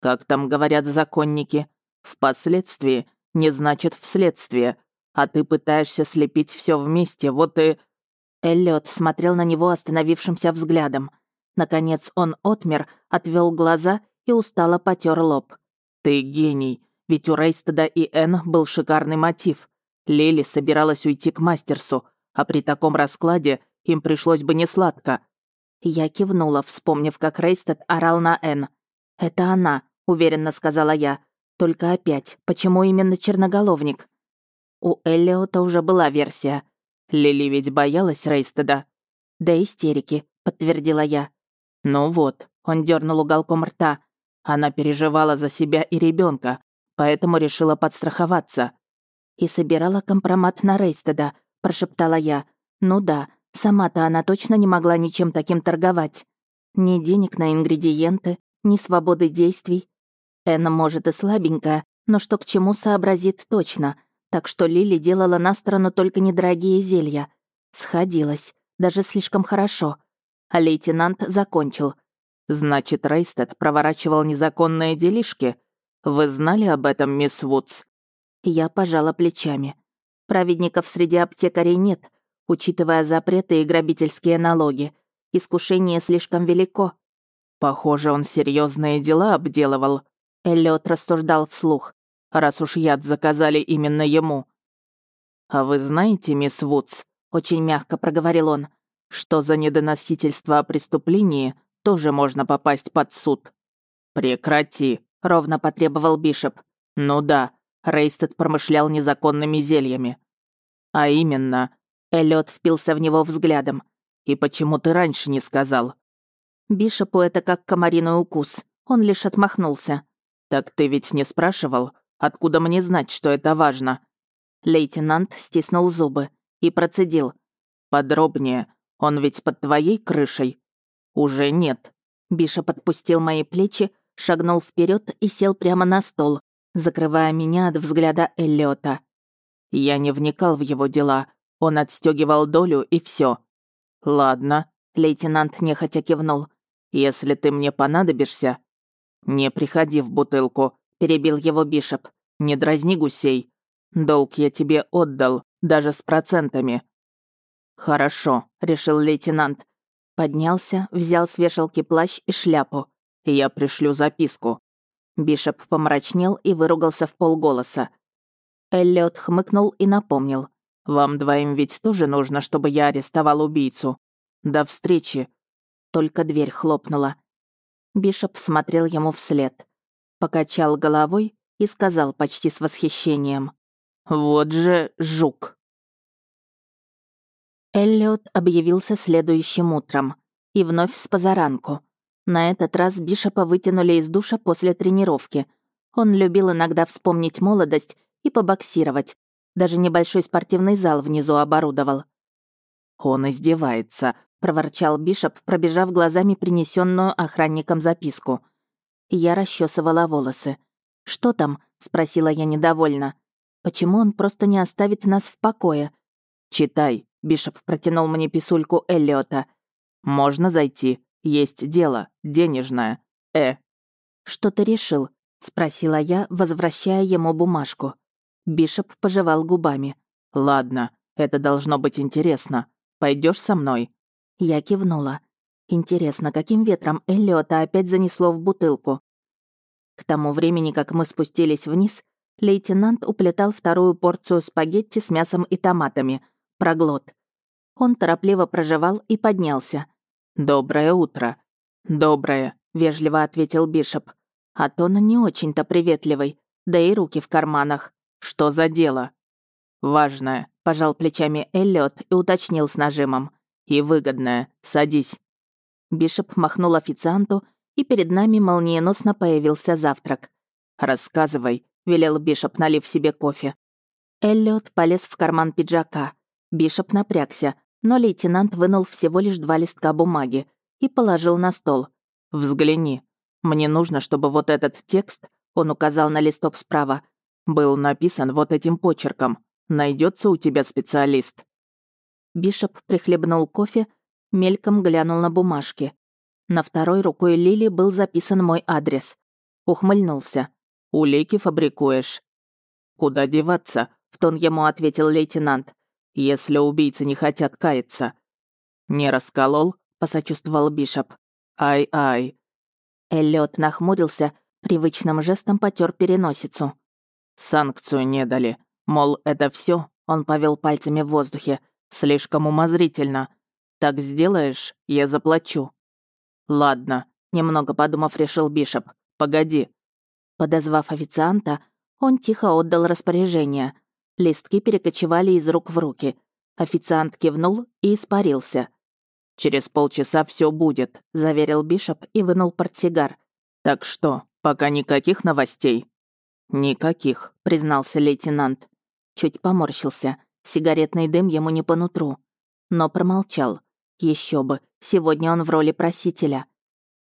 «Как там говорят законники? Впоследствии не значит вследствие. А ты пытаешься слепить все вместе, вот и...» Эллиот смотрел на него остановившимся взглядом. Наконец он отмер, отвел глаза и устало потер лоб. «Ты гений, ведь у Рейстеда и Энн был шикарный мотив. Лили собиралась уйти к Мастерсу, а при таком раскладе им пришлось бы несладко. Я кивнула, вспомнив, как Рейстед орал на Н. «Это она», — уверенно сказала я. «Только опять, почему именно черноголовник?» У Эллиота уже была версия. Лили ведь боялась Рейстеда. «Да истерики», — подтвердила я. «Ну вот», — он дернул уголком рта. Она переживала за себя и ребенка, поэтому решила подстраховаться. «И собирала компромат на Рейстеда», — прошептала я. «Ну да, Сама-то она точно не могла ничем таким торговать. Ни денег на ингредиенты, ни свободы действий. Энна, может, и слабенькая, но что к чему сообразит точно. Так что Лили делала на сторону только недорогие зелья. Сходилась, даже слишком хорошо. А лейтенант закончил. «Значит, Рейстед проворачивал незаконные делишки? Вы знали об этом, мисс Вудс?» Я пожала плечами. Праведников среди аптекарей нет, учитывая запреты и грабительские налоги. Искушение слишком велико. Похоже, он серьезные дела обделывал. Эллиот рассуждал вслух. Раз уж яд заказали именно ему. А вы знаете, мисс Вудс, очень мягко проговорил он, что за недоносительство о преступлении тоже можно попасть под суд. Прекрати, ровно потребовал Бишоп. Ну да, Рейстед промышлял незаконными зельями. А именно, Эллиот впился в него взглядом. «И почему ты раньше не сказал?» Бишопу это как комариный укус. Он лишь отмахнулся. «Так ты ведь не спрашивал? Откуда мне знать, что это важно?» Лейтенант стиснул зубы и процедил. «Подробнее. Он ведь под твоей крышей?» «Уже нет». Бишоп отпустил мои плечи, шагнул вперед и сел прямо на стол, закрывая меня от взгляда Эллиота. Я не вникал в его дела, он отстегивал долю и все. Ладно, лейтенант нехотя кивнул. Если ты мне понадобишься, не приходи в бутылку, перебил его Бишоп. Не дразни гусей. Долг я тебе отдал, даже с процентами. Хорошо, решил лейтенант. Поднялся, взял с вешалки плащ и шляпу. Я пришлю записку. Бишоп помрачнел и выругался в полголоса. Эллиот хмыкнул и напомнил. Вам двоим ведь тоже нужно, чтобы я арестовал убийцу. До встречи». Только дверь хлопнула. Бишоп смотрел ему вслед. Покачал головой и сказал почти с восхищением. «Вот же жук!» Эллиот объявился следующим утром. И вновь с позаранку. На этот раз Бишопа вытянули из душа после тренировки. Он любил иногда вспомнить молодость и побоксировать, даже небольшой спортивный зал внизу оборудовал. «Он издевается», — проворчал Бишоп, пробежав глазами принесенную охранником записку. Я расчесывала волосы. «Что там?» — спросила я недовольно. «Почему он просто не оставит нас в покое?» «Читай», — Бишоп протянул мне писульку Эллиота. «Можно зайти. Есть дело. Денежное. Э». «Что ты решил?» — спросила я, возвращая ему бумажку. Бишоп пожевал губами. «Ладно, Это должно быть интересно. Пойдешь со мной?» Я кивнула. Интересно, каким ветром Эллиота опять занесло в бутылку? К тому времени, как мы спустились вниз, лейтенант уплетал вторую порцию спагетти с мясом и томатами. Проглот. Он торопливо прожевал и поднялся. «Доброе утро». «Доброе», — вежливо ответил Бишоп. А тон не очень-то приветливый, да и руки в карманах. «Что за дело?» «Важное», — пожал плечами Эллиот и уточнил с нажимом. «И выгодное. Садись». Бишоп махнул официанту, и перед нами молниеносно появился завтрак. «Рассказывай», — велел Бишоп, налив себе кофе. Эллиот полез в карман пиджака. Бишоп напрягся, но лейтенант вынул всего лишь два листка бумаги и положил на стол. «Взгляни. Мне нужно, чтобы вот этот текст, он указал на листок справа, был написан вот этим почерком. Найдется у тебя специалист». Бишоп прихлебнул кофе, мельком глянул на бумажки. На второй рукой Лили был записан мой адрес. Ухмыльнулся. «Улики фабрикуешь». «Куда деваться?» — в тон ему ответил лейтенант. «Если убийцы не хотят каяться». «Не расколол?» — посочувствовал Бишоп. «Ай-ай». Эллиот нахмурился, привычным жестом потер переносицу. «Санкцию не дали. Мол, это все. он повел пальцами в воздухе. «Слишком умозрительно. Так сделаешь, я заплачу». «Ладно», — немного подумав, решил Бишоп. «Погоди». Подозвав официанта, он тихо отдал распоряжение. Листки перекочевали из рук в руки. Официант кивнул и испарился. «Через полчаса все будет», — заверил Бишоп и вынул портсигар. «Так что, пока никаких новостей?» «Никаких», — признался лейтенант. Чуть поморщился. Сигаретный дым ему не по нутру. Но промолчал. Еще бы, сегодня он в роли просителя.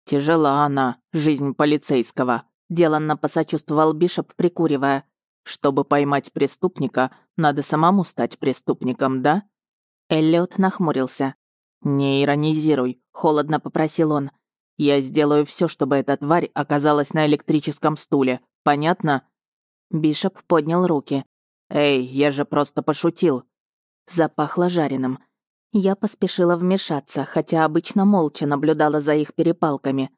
«Тяжела она, жизнь полицейского», — деланно посочувствовал Бишоп, прикуривая. «Чтобы поймать преступника, надо самому стать преступником, да?» Эллиот нахмурился. «Не иронизируй», — холодно попросил он. «Я сделаю все, чтобы эта тварь оказалась на электрическом стуле. Понятно?» Бишоп поднял руки. «Эй, я же просто пошутил». Запахло жареным. Я поспешила вмешаться, хотя обычно молча наблюдала за их перепалками.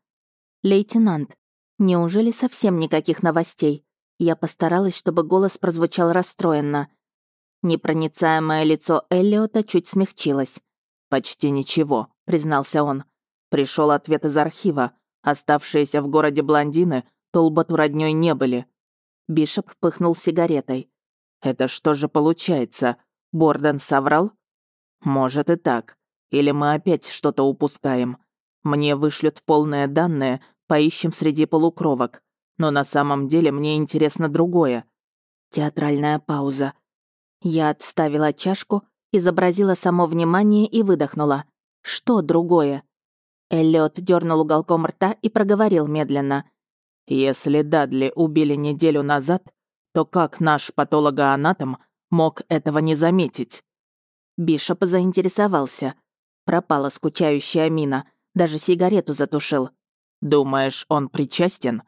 «Лейтенант, неужели совсем никаких новостей?» Я постаралась, чтобы голос прозвучал расстроенно. Непроницаемое лицо Эллиота чуть смягчилось. «Почти ничего», — признался он. Пришел ответ из архива. Оставшиеся в городе блондины Толботу роднёй не были. Бишоп пыхнул сигаретой. «Это что же получается? Борден соврал?» «Может и так. Или мы опять что-то упускаем. Мне вышлют полные данные, поищем среди полукровок. Но на самом деле мне интересно другое». Театральная пауза. Я отставила чашку, изобразила само внимание и выдохнула. «Что другое?» Эллиот дернул уголком рта и проговорил медленно. Если Дадли убили неделю назад, то как наш патологоанатом мог этого не заметить? Бишоп заинтересовался. Пропала скучающая мина, даже сигарету затушил. «Думаешь, он причастен?»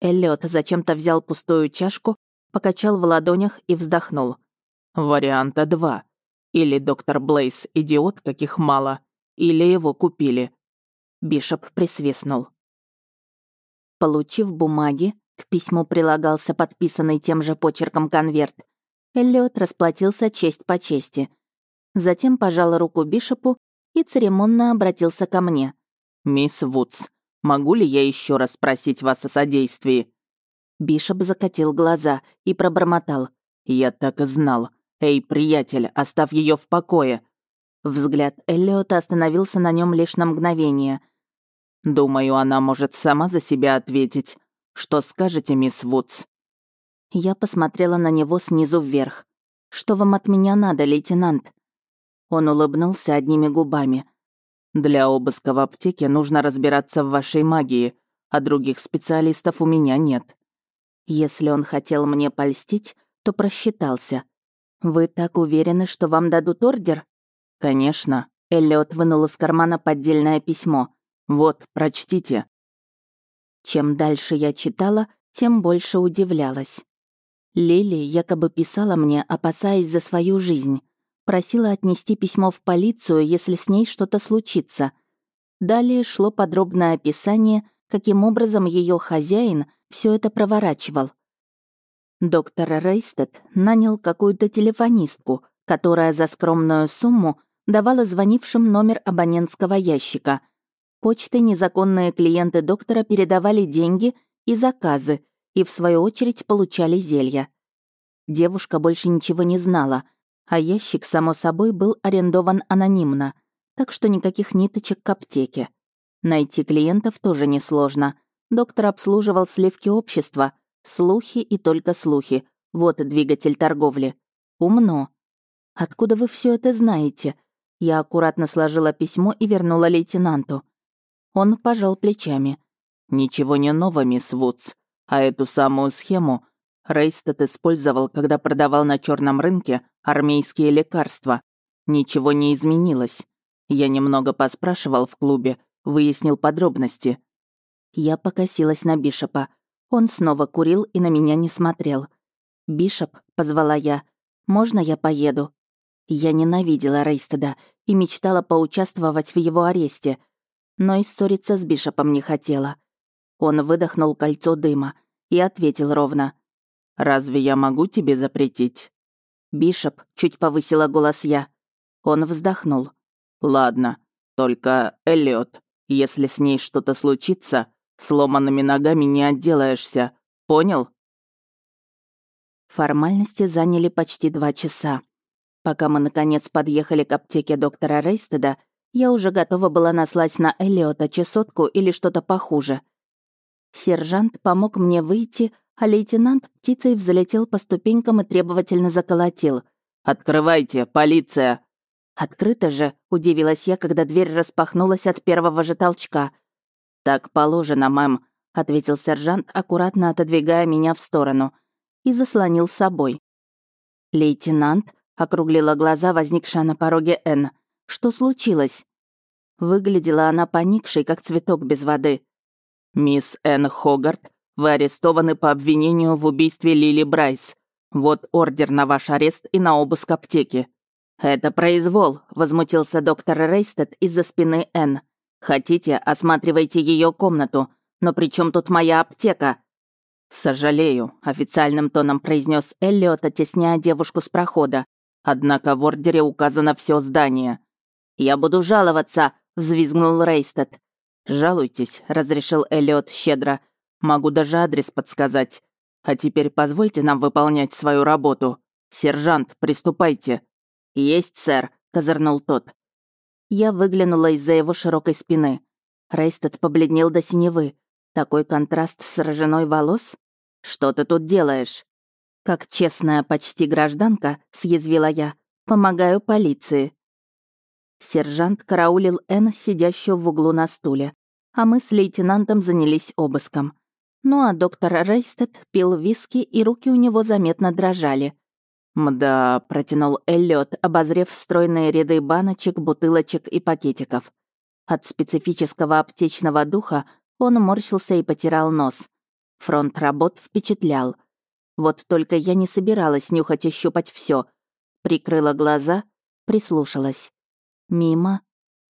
Эллиот зачем-то взял пустую чашку, покачал в ладонях и вздохнул. «Варианта два. Или доктор Блейс идиот, каких мало, или его купили». Бишоп присвистнул. Получив бумаги, к письму прилагался подписанный тем же почерком конверт, Эллиот расплатился честь по чести. Затем пожал руку Бишопу и церемонно обратился ко мне. «Мисс Вудс, могу ли я еще раз спросить вас о содействии?» Бишоп закатил глаза и пробормотал. «Я так и знал. Эй, приятель, оставь ее в покое!» Взгляд Эллиота остановился на нем лишь на мгновение — Думаю, она может сама за себя ответить. Что скажете, мисс Вудс?» Я посмотрела на него снизу вверх. «Что вам от меня надо, лейтенант?» Он улыбнулся одними губами. «Для обыска в аптеке нужно разбираться в вашей магии, а других специалистов у меня нет». Если он хотел мне польстить, то просчитался. «Вы так уверены, что вам дадут ордер?» «Конечно». Эллиот вынул из кармана поддельное письмо. Вот, прочтите». Чем дальше я читала, тем больше удивлялась. Лили якобы писала мне, опасаясь за свою жизнь. Просила отнести письмо в полицию, если с ней что-то случится. Далее шло подробное описание, каким образом ее хозяин все это проворачивал. Доктор Рейстед нанял какую-то телефонистку, которая за скромную сумму давала звонившим номер абонентского ящика. Почтой незаконные клиенты доктора передавали деньги и заказы, и в свою очередь получали зелья. Девушка больше ничего не знала, а ящик, само собой, был арендован анонимно, так что никаких ниточек к аптеке. Найти клиентов тоже несложно. Доктор обслуживал сливки общества, слухи и только слухи. Вот двигатель торговли. Умно. Откуда вы все это знаете? Я аккуратно сложила письмо и вернула лейтенанту. Он пожал плечами. «Ничего не нового, мисс Вудс. А эту самую схему Рейстед использовал, когда продавал на черном рынке армейские лекарства. Ничего не изменилось. Я немного поспрашивал в клубе, выяснил подробности. Я покосилась на Бишопа. Он снова курил и на меня не смотрел. «Бишоп», — позвала я, — «можно я поеду?» Я ненавидела Рейстеда и мечтала поучаствовать в его аресте, но и ссориться с Бишопом не хотела. Он выдохнул кольцо дыма и ответил ровно. Разве я могу тебе запретить?» «Бишоп», — чуть повысила голос я. Он вздохнул. «Ладно, только, Эллиот, если с ней что-то случится, сломанными ногами не отделаешься. Понял?» Формальности заняли почти два часа. Пока мы, наконец, подъехали к аптеке доктора Рейстеда, я уже готова была наслать на Эллиота чесотку или что-то похуже. Сержант помог мне выйти, а лейтенант птицей взлетел по ступенькам и требовательно заколотил. «Открывайте, полиция!» «Открыто же!» — удивилась я, когда дверь распахнулась от первого же толчка. «Так положено, мэм», — ответил сержант, аккуратно отодвигая меня в сторону, и заслонил с собой. «Лейтенант?» — округлила глаза, возникшая на пороге Н. «Что случилось?» Выглядела она поникшей, как цветок без воды. «Мисс Н. Хогарт вы арестованы по обвинению в убийстве Лили Брайс. Вот ордер на ваш арест и на обыск аптеки». «Это произвол», — возмутился доктор Рейстед из-за спины Н. «Хотите, осматривайте ее комнату. Но при чем тут моя аптека?» «Сожалею», — официальным тоном произнес Эллиот, оттесняя девушку с прохода. «Однако в ордере указано все здание». «Я буду жаловаться», — взвизгнул Рейстед. «Жалуйтесь», — разрешил Эллиот щедро. Могу даже адрес подсказать. А теперь позвольте нам выполнять свою работу. Сержант, приступайте». «Есть, сэр», — козырнул тот. Я выглянула из-за его широкой спины. Рейстед побледнел до синевы. Такой контраст с роженой волос? Что ты тут делаешь? Как честная почти гражданка, съязвила я, помогаю полиции. Сержант караулил Энн, сидящую в углу на стуле, а мы с лейтенантом занялись обыском. Ну а доктор Рейстед пил виски, и руки у него заметно дрожали. «Мда», — протянул Эллиот, обозрев стройные ряды баночек, бутылочек и пакетиков. От специфического аптечного духа он морщился и потирал нос. Фронт работ впечатлял. Вот только я не собиралась нюхать и щупать все. Прикрыла глаза, прислушалась. Мимо,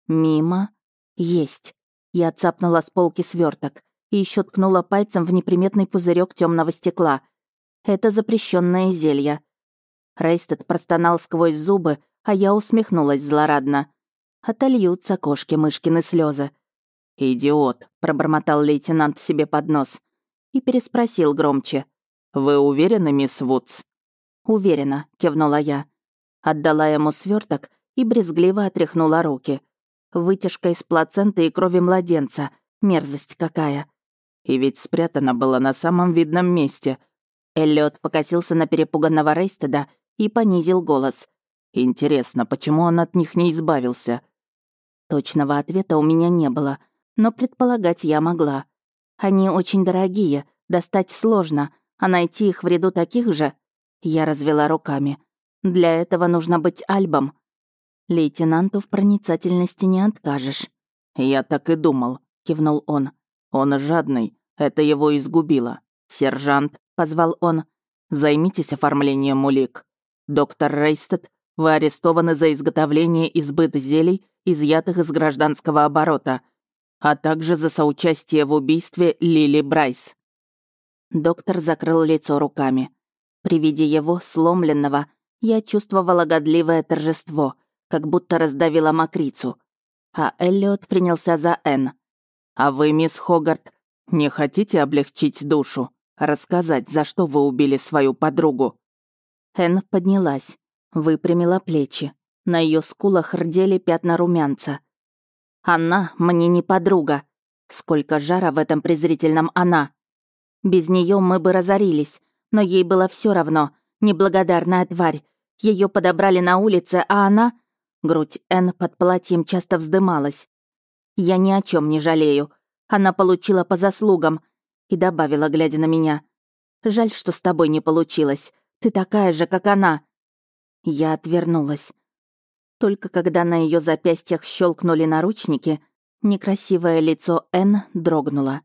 мимо, есть. Я цапнула с полки сверток и еще ткнула пальцем в неприметный пузырек темного стекла. Это запрещенное зелье. Рейстед простонал сквозь зубы, а я усмехнулась злорадно. Отольются кошки-мышкины слезы. «Идиот», — пробормотал лейтенант себе под нос. И переспросил громче. «Вы уверены, мисс Вудс?» «Уверена», — кивнула я. Отдала ему сверток и брезгливо отряхнула руки. Вытяжка из плаценты и крови младенца. Мерзость какая. И ведь спрятана была на самом видном месте. Эллиот покосился на перепуганного Рейстеда и понизил голос. «Интересно, почему он от них не избавился?» Точного ответа у меня не было, но предполагать я могла. Они очень дорогие, достать сложно, а найти их в ряду таких же... Я развела руками. Для этого нужно быть альбом. Лейтенанту в проницательности не откажешь. «Я так и думал», — кивнул он. Он жадный, это его изгубило. Сержант, позвал он, займитесь оформлением улик. Доктор Рейстед, Вы арестованы за изготовление и сбыт зелий, изъятых из гражданского оборота, а также за соучастие в убийстве Лили Брайс». Доктор закрыл лицо руками. При виде его, сломленного, я чувствовала годливое торжество, как будто раздавила мокрицу. А Эллиот принялся за Энн. «А вы, мисс Хогарт, не хотите облегчить душу? Рассказать, за что вы убили свою подругу?» Энн поднялась, выпрямила плечи. На ее скулах рдели пятна румянца. «Она мне не подруга. Сколько жара в этом презрительном «она». Без нее мы бы разорились, но ей было все равно. Неблагодарная тварь. Ее подобрали на улице, а она... Грудь Н под платьем часто вздымалась. Я ни о чем не жалею. Она получила по заслугам. И добавила, глядя на меня. Жаль, что с тобой не получилось. Ты такая же, как она. Я отвернулась. Только когда на ее запястьях щелкнули наручники, некрасивое лицо Н дрогнуло.